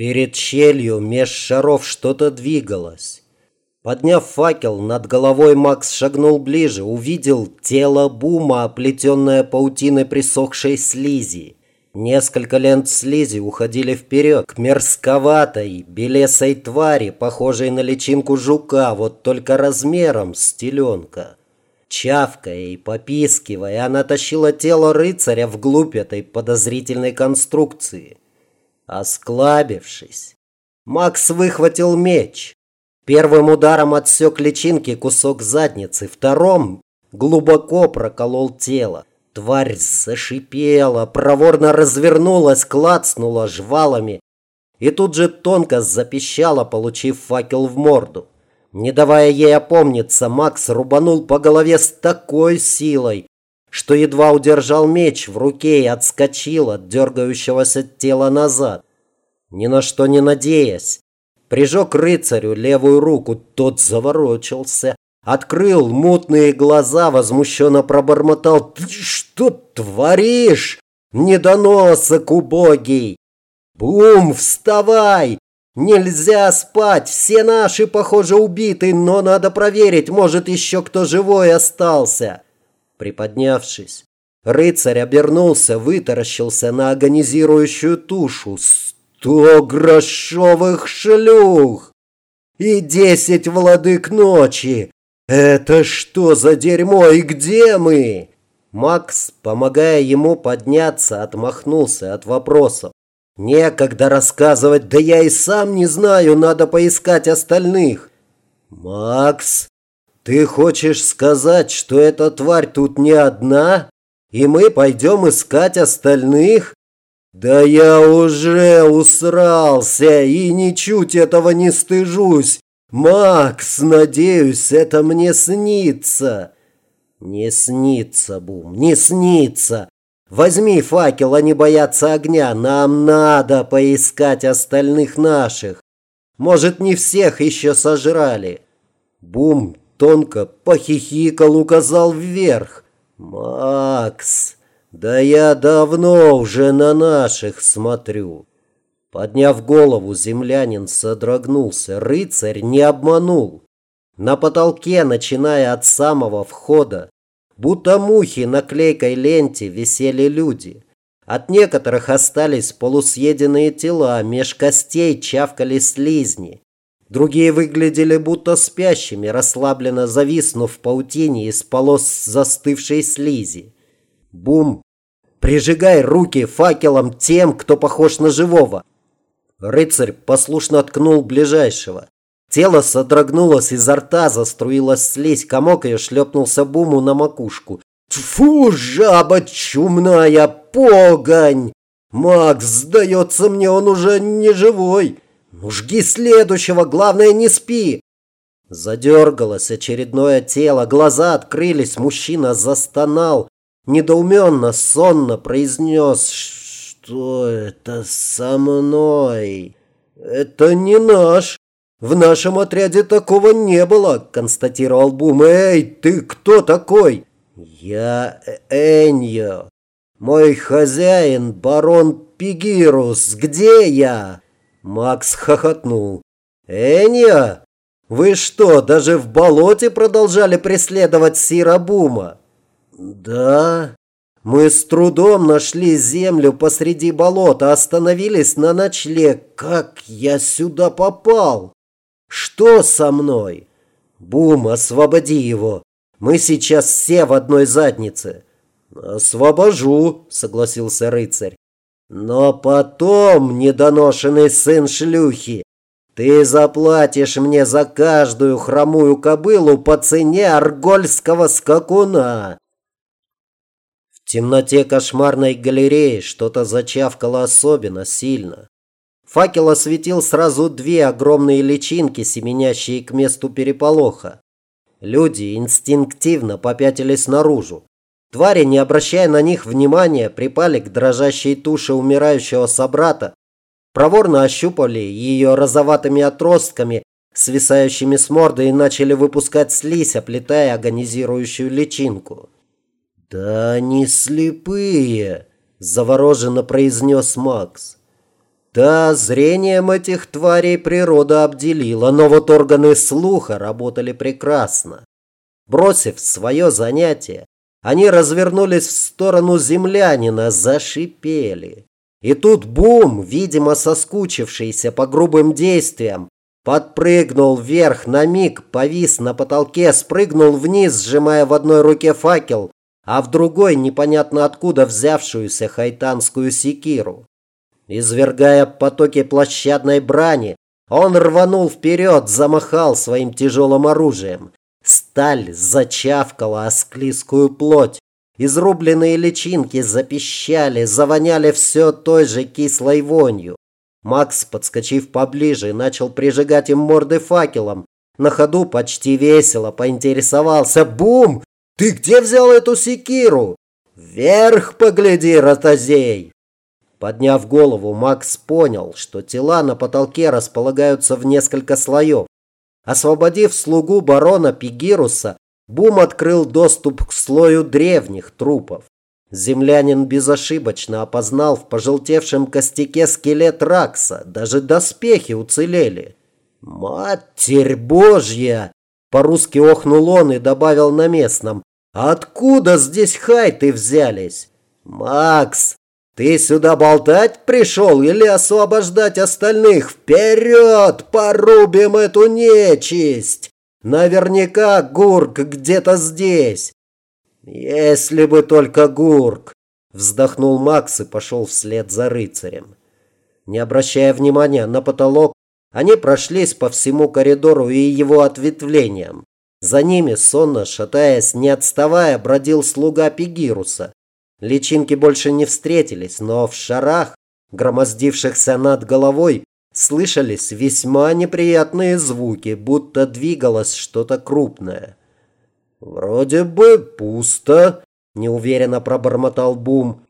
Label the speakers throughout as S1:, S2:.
S1: Перед щелью меж шаров что-то двигалось. Подняв факел, над головой Макс шагнул ближе, увидел тело бума, оплетенное паутиной присохшей слизи. Несколько лент слизи уходили вперед, к мерзковатой, белесой твари, похожей на личинку жука, вот только размером с теленка. Чавкая и попискивая, она тащила тело рыцаря вглубь этой подозрительной конструкции. Осклабившись, Макс выхватил меч. Первым ударом отсек личинки кусок задницы, втором глубоко проколол тело. Тварь зашипела, проворно развернулась, клацнула жвалами и тут же тонко запищала, получив факел в морду. Не давая ей опомниться, Макс рубанул по голове с такой силой, что едва удержал меч в руке и отскочил от дергающегося тела назад. Ни на что не надеясь, прижег рыцарю левую руку, тот заворочился, открыл мутные глаза, возмущенно пробормотал «Ты что творишь, недоносок убогий? Бум, вставай! Нельзя спать, все наши, похоже, убиты, но надо проверить, может, еще кто живой остался!» Приподнявшись, рыцарь обернулся, вытаращился на агонизирующую тушу. «Сто грошовых шлюх! И десять владык ночи! Это что за дерьмо и где мы?» Макс, помогая ему подняться, отмахнулся от вопросов. «Некогда рассказывать, да я и сам не знаю, надо поискать остальных». «Макс, ты хочешь сказать, что эта тварь тут не одна, и мы пойдем искать остальных? Да я уже усрался и ничуть этого не стыжусь. Макс, надеюсь, это мне снится. Не снится, Бум, не снится. Возьми факел, они боятся огня. Нам надо поискать остальных наших. Может, не всех еще сожрали. Бум, тонко похихикал, указал вверх. «Макс, да я давно уже на наших смотрю». Подняв голову, землянин содрогнулся. Рыцарь не обманул. На потолке, начиная от самого входа, будто мухи на клейкой ленте висели люди. От некоторых остались полусъеденные тела, меж костей чавкали слизни. Другие выглядели будто спящими, расслабленно зависнув в паутине из полос застывшей слизи. Бум! Прижигай руки факелом тем, кто похож на живого. Рыцарь послушно ткнул ближайшего. Тело содрогнулось, изо рта заструилась слизь, комок ее шлепнулся Буму на макушку. «Фу, жаба чумная, погонь! Макс, сдается мне, он уже не живой!» «Ну жги следующего, главное не спи!» Задергалось очередное тело, глаза открылись, мужчина застонал, недоуменно, сонно произнес «Что это со мной?» «Это не наш. В нашем отряде такого не было», констатировал Бум. «Эй, ты кто такой?» «Я Эньо. Мой хозяин, барон Пигирус. Где я?» Макс хохотнул. «Эния, вы что, даже в болоте продолжали преследовать Сира Бума?» «Да, мы с трудом нашли землю посреди болота, остановились на ночлег. Как я сюда попал? Что со мной? Бум, освободи его. Мы сейчас все в одной заднице». «Освобожу», — согласился рыцарь. Но потом, недоношенный сын шлюхи, ты заплатишь мне за каждую хромую кобылу по цене аргольского скакуна. В темноте кошмарной галереи что-то зачавкало особенно сильно. Факел осветил сразу две огромные личинки, семенящие к месту переполоха. Люди инстинктивно попятились наружу. Твари, не обращая на них внимания, припали к дрожащей туше умирающего собрата, проворно ощупали ее розоватыми отростками, свисающими с морды, и начали выпускать слизь, оплетая агонизирующую личинку. «Да они слепые!» – завороженно произнес Макс. Да, зрением этих тварей природа обделила, но вот органы слуха работали прекрасно. Бросив свое занятие, они развернулись в сторону землянина, зашипели. И тут Бум, видимо соскучившийся по грубым действиям, подпрыгнул вверх на миг, повис на потолке, спрыгнул вниз, сжимая в одной руке факел, а в другой непонятно откуда взявшуюся хайтанскую секиру. Извергая потоки площадной брани, он рванул вперед, замахал своим тяжелым оружием. Сталь зачавкала осклизкую плоть. Изрубленные личинки запищали, завоняли все той же кислой вонью. Макс, подскочив поближе, начал прижигать им морды факелом. На ходу почти весело поинтересовался. «Бум! Ты где взял эту секиру?» «Вверх погляди, ротозей!» Подняв голову, Макс понял, что тела на потолке располагаются в несколько слоев. Освободив слугу барона Пигируса, Бум открыл доступ к слою древних трупов. Землянин безошибочно опознал в пожелтевшем костяке скелет Ракса, даже доспехи уцелели. «Матерь Божья!» По-русски охнул он и добавил на местном. «Откуда здесь хайты взялись?» «Макс, ты сюда болтать пришел или освобождать остальных? Вперед! Порубим эту нечисть! Наверняка Гурк где-то здесь. Если бы только Гурк! Вздохнул Макс и пошел вслед за рыцарем. Не обращая внимания на потолок, они прошлись по всему коридору и его ответвлениям. За ними, сонно шатаясь, не отставая, бродил слуга Пигируса. Личинки больше не встретились, но в шарах, громоздившихся над головой, слышались весьма неприятные звуки, будто двигалось что-то крупное. «Вроде бы пусто», – неуверенно пробормотал Бум.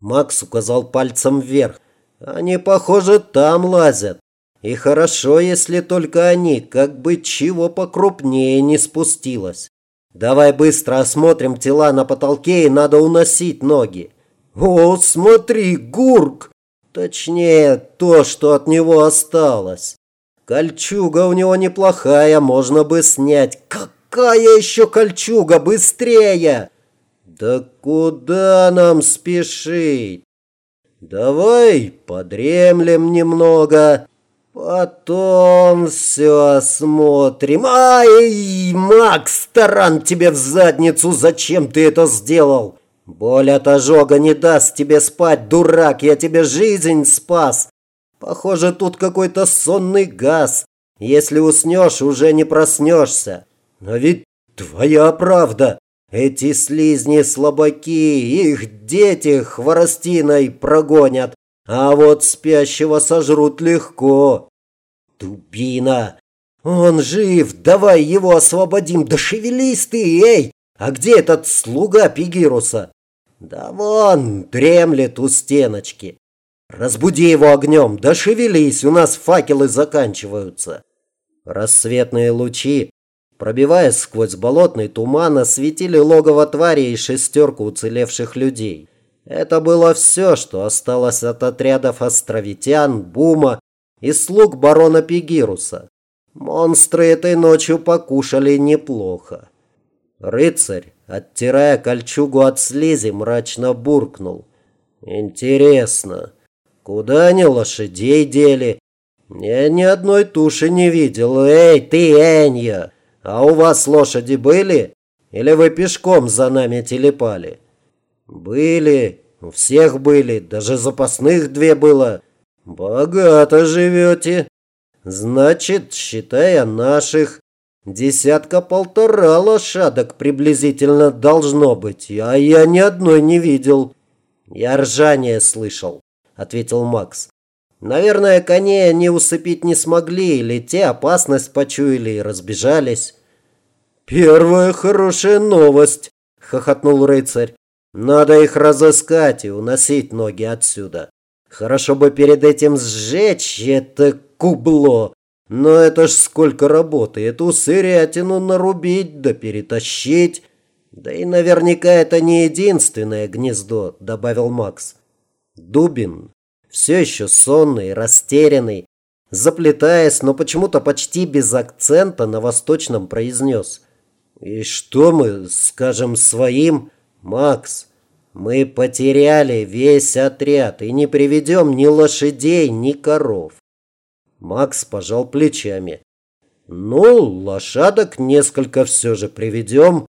S1: Макс указал пальцем вверх. «Они, похоже, там лазят. И хорошо, если только они, как бы чего покрупнее не спустилось». Давай быстро осмотрим тела на потолке и надо уносить ноги. О, смотри, гурк! Точнее, то, что от него осталось. Кольчуга у него неплохая, можно бы снять. Какая еще кольчуга? Быстрее! Да куда нам спешить? Давай подремлем немного. Потом все осмотрим. Ай, Макс, таран тебе в задницу, зачем ты это сделал? Боль от ожога не даст тебе спать, дурак, я тебе жизнь спас. Похоже, тут какой-то сонный газ. Если уснешь, уже не проснешься. Но ведь твоя правда. Эти слизни слабаки, их дети хворостиной прогонят. А вот спящего сожрут легко. Дубина! Он жив! Давай его освободим! Да шевелись ты, эй! А где этот слуга Пигируса? Да вон, дремлет у стеночки. Разбуди его огнем, да шевелись, у нас факелы заканчиваются. Рассветные лучи, пробиваясь сквозь болотный туман, осветили логово твари и шестерку уцелевших людей. Это было все, что осталось от отрядов островитян, Бума и слуг барона Пигируса. Монстры этой ночью покушали неплохо. Рыцарь, оттирая кольчугу от слизи, мрачно буркнул. «Интересно, куда они лошадей дели? Я ни одной туши не видел. Эй, ты, Энья, а у вас лошади были? Или вы пешком за нами телепали?» «Были, у всех были, даже запасных две было. Богато живете. Значит, считая наших, десятка-полтора лошадок приблизительно должно быть, а я ни одной не видел». «Я ржание слышал», — ответил Макс. «Наверное, коней они усыпить не смогли, или те опасность почуяли и разбежались». «Первая хорошая новость», — хохотнул рыцарь. Надо их разыскать и уносить ноги отсюда. Хорошо бы перед этим сжечь это кубло. Но это ж сколько работы. Эту сырятину нарубить да перетащить. Да и наверняка это не единственное гнездо, добавил Макс. Дубин Все еще сонный, растерянный, заплетаясь, но почему-то почти без акцента на восточном произнес. «И что мы скажем своим, Макс?» Мы потеряли весь отряд и не приведем ни лошадей, ни коров. Макс пожал плечами. Ну, лошадок несколько все же приведем,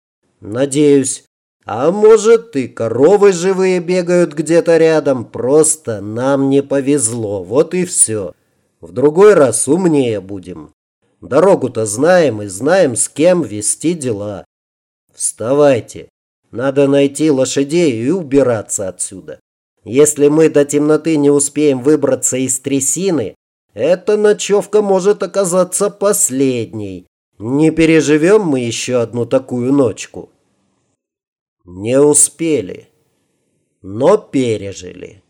S1: надеюсь. А может и коровы живые бегают где-то рядом, просто нам не повезло, вот и все. В другой раз умнее будем. Дорогу-то знаем и знаем, с кем вести дела. Вставайте. Надо найти лошадей и убираться отсюда. Если мы до темноты не успеем выбраться из трясины, эта ночевка может оказаться последней. Не переживем мы еще одну такую ночку. Не успели, но пережили.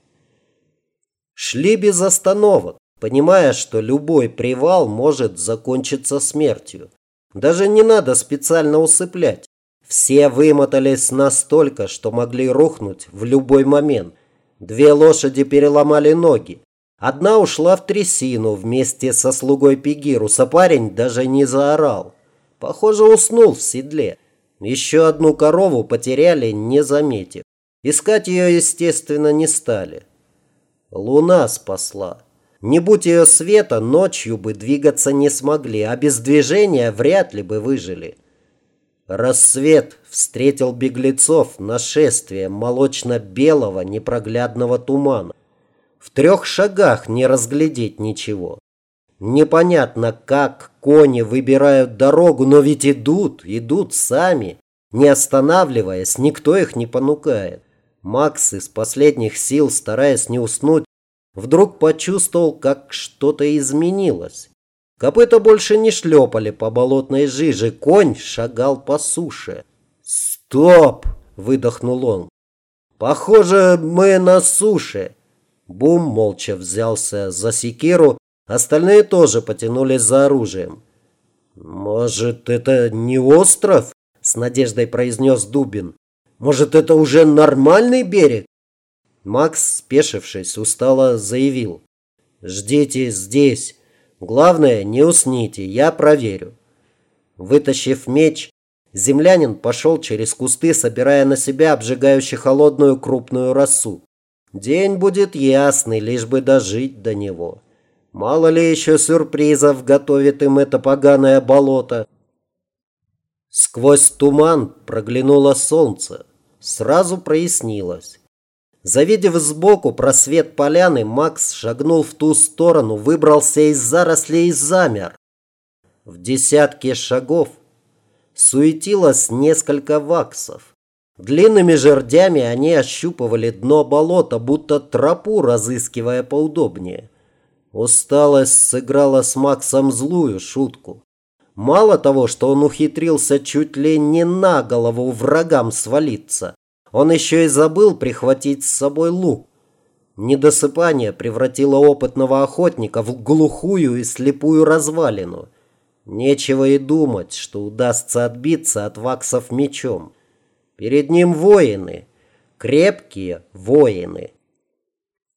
S1: Шли без остановок, понимая, что любой привал может закончиться смертью. Даже не надо специально усыплять. Все вымотались настолько, что могли рухнуть в любой момент. Две лошади переломали ноги. Одна ушла в трясину вместе со слугой Пегирус, а парень даже не заорал. Похоже, уснул в седле. Еще одну корову потеряли, не заметив. Искать ее, естественно, не стали. Луна спасла. Не будь ее света, ночью бы двигаться не смогли, а без движения вряд ли бы выжили. Рассвет встретил беглецов нашествием молочно-белого непроглядного тумана. В трех шагах не разглядеть ничего. Непонятно, как кони выбирают дорогу, но ведь идут, идут сами, не останавливаясь, никто их не понукает. Макс из последних сил, стараясь не уснуть, вдруг почувствовал, как что-то изменилось. Копыта больше не шлепали по болотной жиже, конь шагал по суше. «Стоп!» – выдохнул он. «Похоже, мы на суше!» Бум молча взялся за секиру, остальные тоже потянулись за оружием. «Может, это не остров?» – с надеждой произнес Дубин. «Может, это уже нормальный берег?» Макс, спешившись, устало заявил. «Ждите здесь. Главное, не усните, я проверю. Вытащив меч, землянин пошел через кусты, собирая на себя обжигающую холодную крупную росу. День будет ясный, лишь бы дожить до него. Мало ли еще сюрпризов готовит им это поганое болото. Сквозь туман проглянуло солнце. Сразу прояснилось. Завидев сбоку просвет поляны, Макс шагнул в ту сторону, выбрался из зарослей и замер. В десятке шагов суетилось несколько ваксов. Длинными жердями они ощупывали дно болота, будто тропу разыскивая поудобнее. Усталость сыграла с Максом злую шутку. Мало того, что он ухитрился чуть ли не на голову врагам свалиться, он еще и забыл прихватить с собой лук. Недосыпание превратило опытного охотника в глухую и слепую развалину. Нечего и думать, что удастся отбиться от ваксов мечом. Перед ним воины, крепкие воины.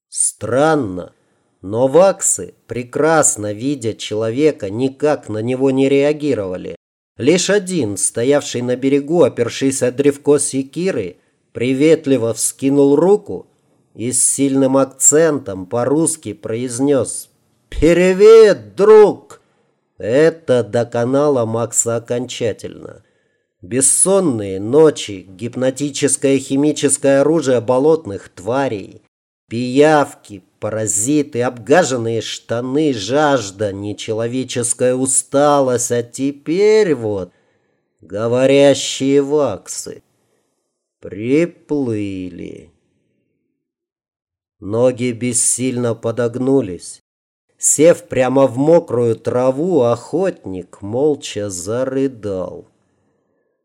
S1: Странно, но ваксы, прекрасно видя человека, никак на него не реагировали. Лишь один, стоявший на берегу, опершись от древко секиры, приветливо вскинул руку и с сильным акцентом по-русски произнес «Привет, друг!» Это доконало Макса окончательно. Бессонные ночи, гипнотическое химическое оружие болотных тварей, пиявки, паразиты, обгаженные штаны, жажда, нечеловеческая усталость, а теперь вот говорящие ваксы. Приплыли. Ноги бессильно подогнулись. Сев прямо в мокрую траву, охотник молча зарыдал.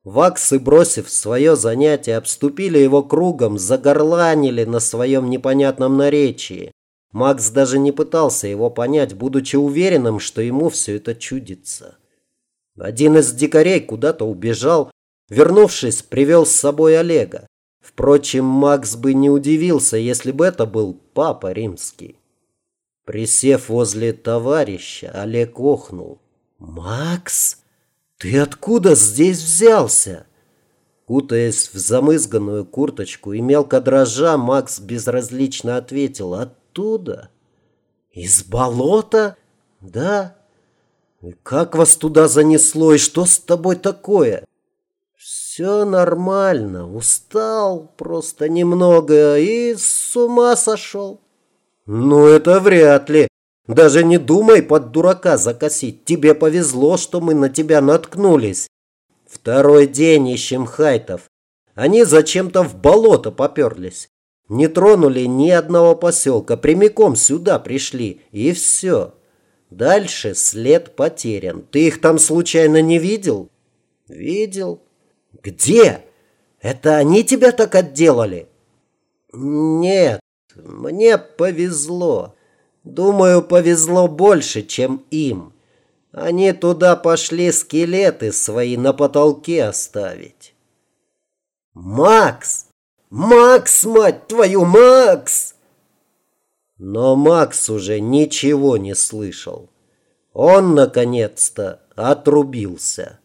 S1: Ваксы, бросив свое занятие, обступили его кругом, загорланили на своем непонятном наречии. Макс даже не пытался его понять, будучи уверенным, что ему все это чудится. Один из дикарей куда-то убежал, Вернувшись, привел с собой Олега. Впрочем, Макс бы не удивился, если бы это был папа римский. Присев возле товарища, Олег охнул. «Макс, ты откуда здесь взялся?» Кутаясь в замызганную курточку и мелко дрожа, Макс безразлично ответил «Оттуда?» «Из болота?» «Да». «И как вас туда занесло, и что с тобой такое?» «Все нормально, устал просто немного и с ума сошел». «Ну, это вряд ли. Даже не думай под дурака закосить. Тебе повезло, что мы на тебя наткнулись. Второй день ищем хайтов. Они зачем-то в болото поперлись. Не тронули ни одного поселка, прямиком сюда пришли, и все. Дальше след потерян. Ты их там случайно не видел? Видел. Где? Это они тебя так отделали? Нет, мне повезло. Думаю, повезло больше, чем им. Они туда пошли скелеты свои на потолке оставить. «Макс! Макс, мать твою, Макс!» Но Макс уже ничего не слышал. Он, наконец-то, отрубился.